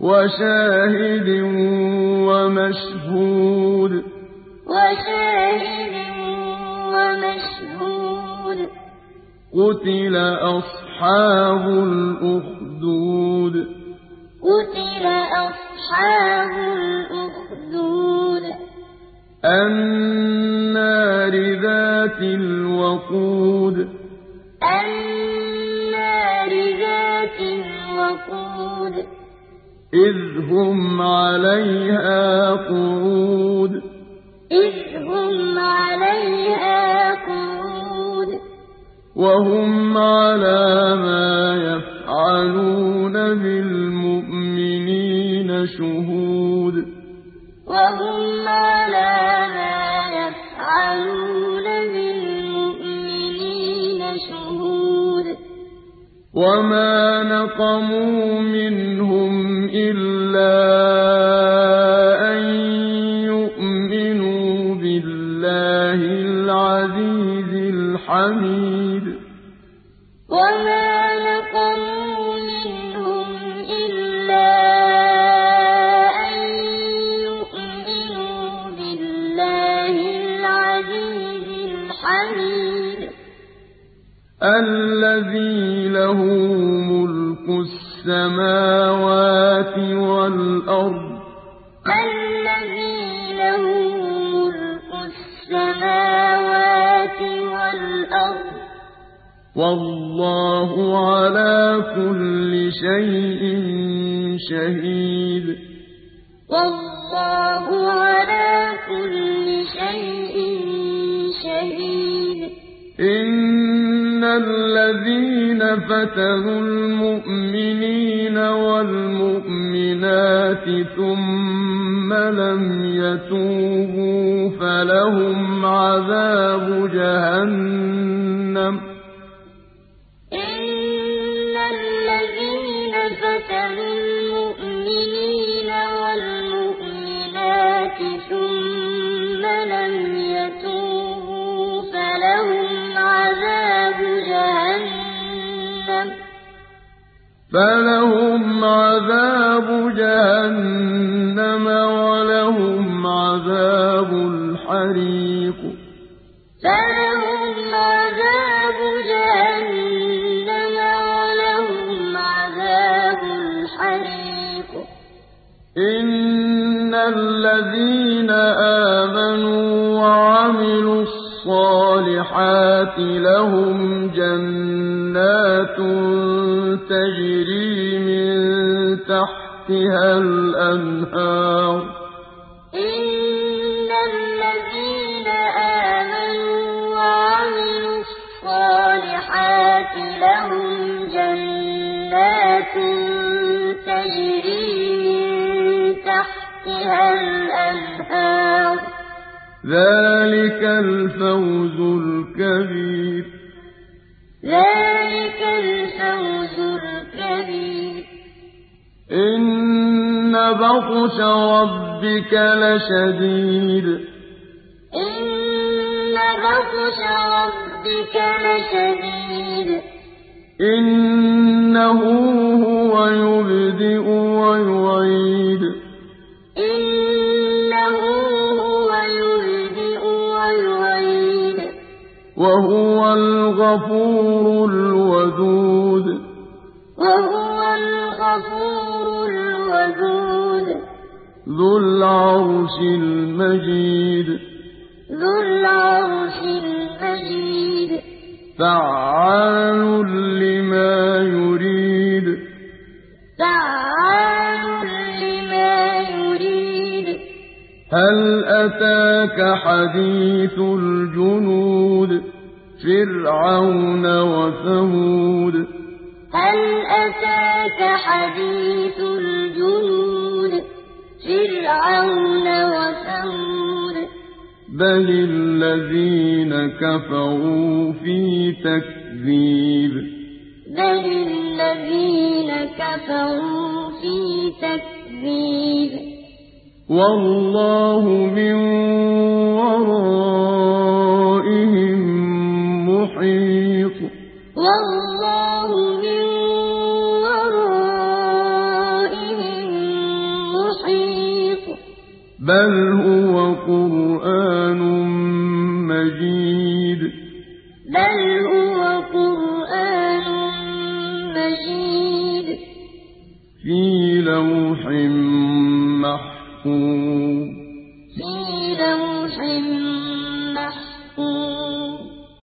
وشاهد ومشهود. وشاهد ومشهود. قتل أصحاب الأخدود. قتل أصحاب الأخدود. النار ذات الوقود. النار ذات الوقود. إذ هم عليها قعود. إذ هم عليها قعود. وهم على ما يفعلون بالمؤمنين شهود. وهم على ما يفعلون بالمؤمنين وما نقموا منهم إلا أن يؤمنوا بالله العزيز الحميد وما نقموا منهم إلا الحميد الذي له ملك السماوات والأرض. الذي له ملك السماوات والأرض. والله على كل شيء شهيد. الذين فتنوا المؤمنين والمؤمنات ثم لم يتوبوا فلهم عذاب جهنم. إن الذين فتنوا المؤمنين والمؤمنات ثم فلهم عذاب جهنم ولهم عذاب الحريق فلهم عذاب جهنم ولهم عذاب الحريق إن الذين آمنوا وعملوا الصالحات لهم جنات تجري من تحتها الأنهار. إن الذين آمنوا وعملوا الصالحات لهم جنات تجري من تحتها الأنهار. ذلك الفوز الكبير. إن بطش ربك لشديد إن بطش ربك لشديد إنه هو يبدئ ويعيد إنه هو يبدئ ويعيد وهو الغفور الودود وهو الغفور الودود. ذو العرش المجيد. ذو العرش المجيد. فعال لما يريد. فعال لما يريد. هل أتاك حديث الجنود؟ فرعون وثمود. هل أتاك حديث الجنود فرعون وثمود. بل الذين كفروا في تكذيب. بل الذين كفروا في تكذيب. والله من محيط بل هو قرآن مجيد. بل هو قرآن مجيد. في لوح محفوظ.